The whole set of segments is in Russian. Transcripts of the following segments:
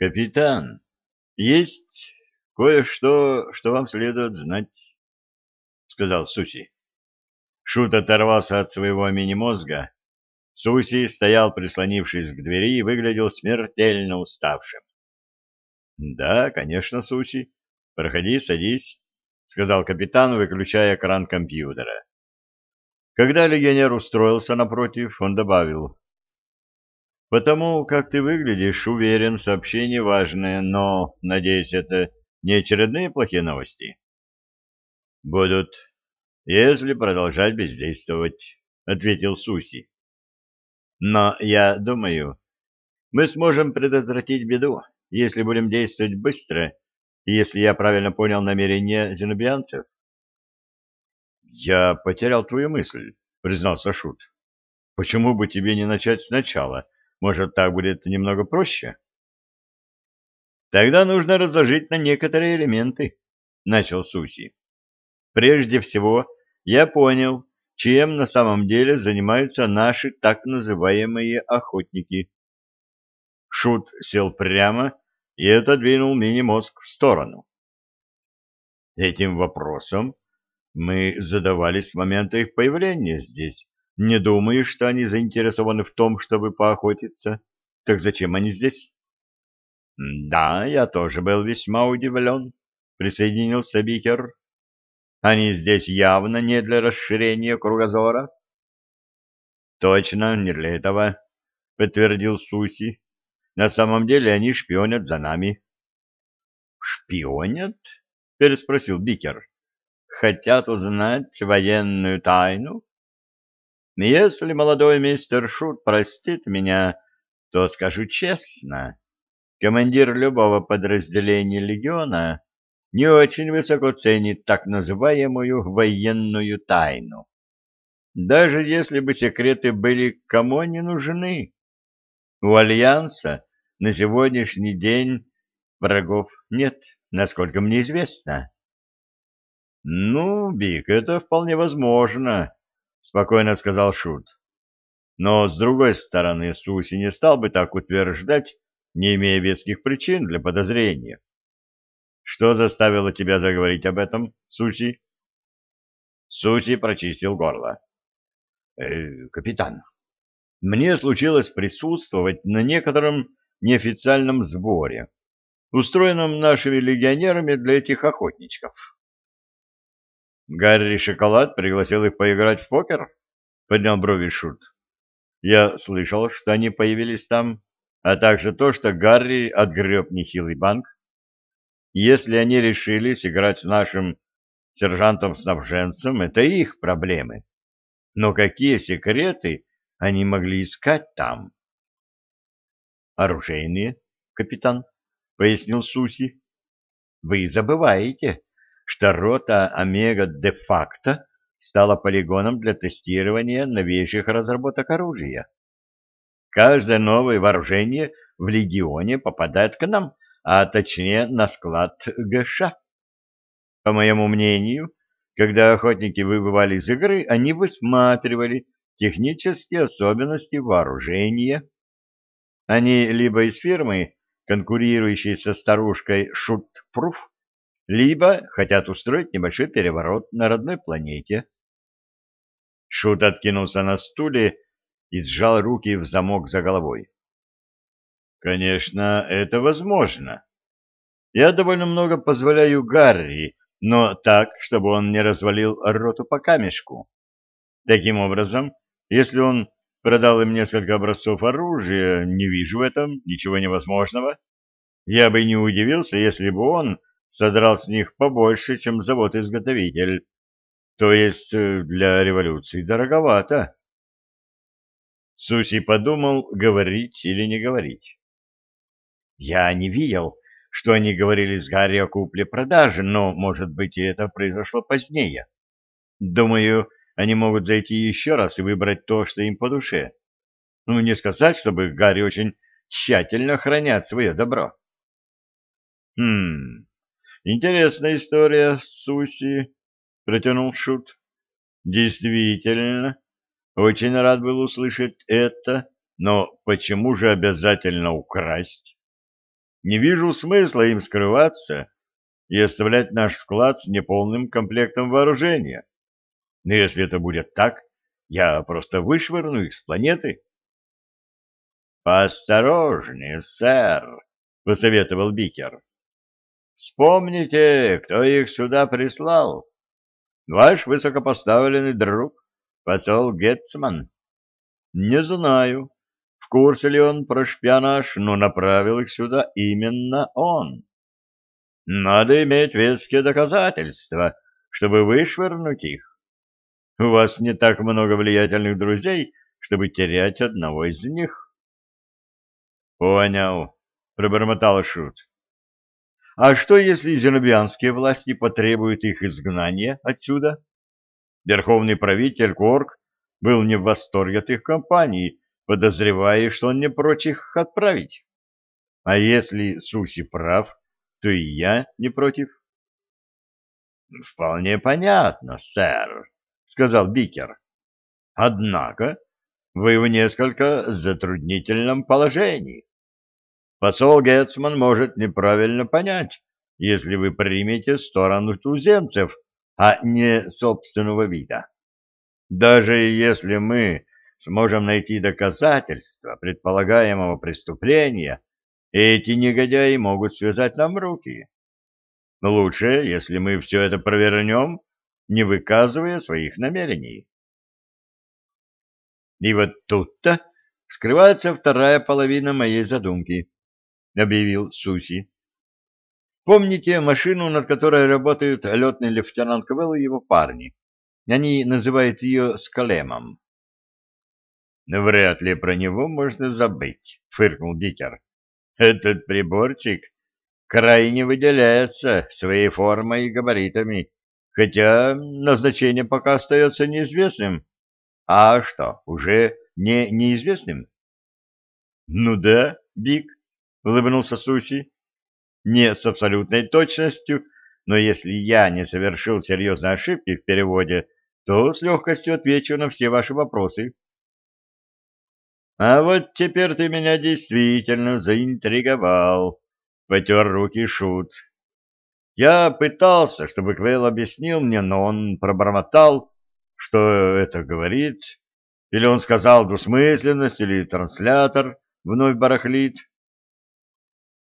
Капитан, есть кое-что, что вам следует знать, сказал Суси. Шут оторвался от своего мини-мозга. Суси стоял, прислонившись к двери, и выглядел смертельно уставшим. — Да, конечно, Суси. Проходи, садись, — сказал капитан, выключая экран компьютера. Когда легионер устроился напротив, он добавил. Потому как ты выглядишь, уверен, сообщение важное, но, надеюсь, это не очередные плохие новости? Будут, если продолжать бездействовать, ответил Суси. Но я думаю, мы сможем предотвратить беду, если будем действовать быстро, если я правильно понял намерения зенобианцев. Я потерял твою мысль, признался Шут. Почему бы тебе не начать сначала? — может, так будет немного проще? Тогда нужно разложить на некоторые элементы, начал Суси. Прежде всего, я понял, чем на самом деле занимаются наши так называемые охотники. Шут сел прямо и отодвинул мини-мозг в сторону. Этим вопросом мы задавались с момента их появления здесь, не думаешь, что они заинтересованы в том, чтобы поохотиться? Так зачем они здесь? — Да, я тоже был весьма удивлен, — присоединился Бикер. — Они здесь явно не для расширения кругозора. — Точно, не для этого, — подтвердил Суси. — На самом деле они шпионят за нами. — Шпионят? — переспросил Бикер. — Хотят узнать военную тайну? — если молодой мистер Шут простит меня, то скажу честно, командир любого подразделения легиона не очень высоко ценит так называемую военную тайну. Даже если бы секреты были кому не нужны. У Альянса на сегодняшний день врагов нет, насколько мне известно. Ну, Бик, это вполне возможно, — спокойно сказал Шут. Но, с другой стороны, Суси не стал бы так утверждать, не имея веских причин для подозрения. Что заставило тебя заговорить об этом, Суси? Суси прочистил горло. «Э, капитан, мне случилось присутствовать на некотором неофициальном сборе, устроенном нашими легионерами для этих охотничков. Гарри Шоколад пригласил их поиграть в покер? Поднял брови Шут. Я слышал, что они появились там, а также то, что Гарри отгреб нехилый банк. Если они решились играть с нашим сержантом-снабженцем, это их проблемы. Но какие секреты они могли искать там? Оружейные, капитан, пояснил Суси. Вы забываете, что рота Омега де-факто стала полигоном для тестирования новейших разработок оружия. Каждое новое вооружение в легионе попадает к нам, а точнее на склад ГШ. По моему мнению, когда охотники выбывали из игры, они высматривали технические особенности вооружения. Они либо из фирмы, конкурирующей со старушкой Шутпруф, либо хотят устроить небольшой переворот на родной планете. Шут откинулся на стуле и сжал руки в замок за головой. Конечно, это возможно. Я довольно много позволяю Гарри, но так, чтобы он не развалил роту по камешку. Таким образом, если он продал им несколько образцов оружия, не вижу в этом ничего невозможного. Я бы не удивился, если бы он содрал с них побольше, чем завод-изготовитель. То есть э, для революции дороговато. Суси подумал, говорить или не говорить. Я не видел, что они говорили с Гарри о купле-продаже, но, может быть, и это произошло позднее. Думаю, они могут зайти еще раз и выбрать то, что им по душе. Ну, не сказать, чтобы Гарри очень тщательно хранят свое добро. Хм, Интересная история, Суси, протянул Шут. Действительно, очень рад был услышать это, но почему же обязательно украсть? Не вижу смысла им скрываться и оставлять наш склад с неполным комплектом вооружения. Но если это будет так, я просто вышвырну их с планеты. — Поосторожнее, сэр, — посоветовал Бикер. — Вспомните, кто их сюда прислал. Ваш высокопоставленный друг, посол Гетцман. Не знаю, в курсе ли он про шпионаж, но направил их сюда именно он. Надо иметь веские доказательства, чтобы вышвырнуть их. У вас не так много влиятельных друзей, чтобы терять одного из них. Понял, пробормотал Шут. А что, если зенобианские власти потребуют их изгнания отсюда? Верховный правитель Корк был не в восторге от их кампании, подозревая, что он не прочь их отправить. А если Суси прав, то и я не против. — Вполне понятно, сэр, — сказал Бикер. — Однако вы в несколько затруднительном положении. Посол Гетцман может неправильно понять, если вы примете сторону туземцев, а не собственного вида. Даже если мы сможем найти доказательства предполагаемого преступления, эти негодяи могут связать нам руки. Лучше, если мы все это провернем, не выказывая своих намерений. И вот тут-то скрывается вторая половина моей задумки, — объявил Суси. Помните машину, над которой работают летный лейтенант Квелл и его парни? Они называют ее скалемом. Вряд ли про него можно забыть, фыркнул Бикер. Этот приборчик крайне выделяется своей формой и габаритами, хотя назначение пока остается неизвестным. А что, уже не неизвестным? Ну да, Бик, улыбнулся Суси. Не с абсолютной точностью, но если я не совершил серьезной ошибки в переводе, то с легкостью отвечу на все ваши вопросы. А вот теперь ты меня действительно заинтриговал, потер руки Шут. Я пытался, чтобы Квейл объяснил мне, но он пробормотал, что это говорит, или он сказал двусмысленность, или транслятор вновь барахлит.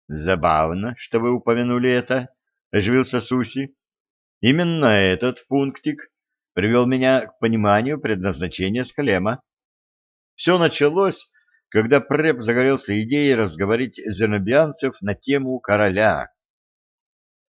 Забавно, что вы упомянули это, оживился Суси. Именно этот пунктик привел меня к пониманию предназначения склема. Все началось, когда Преп загорелся идеей разговорить зенобианцев на тему короля.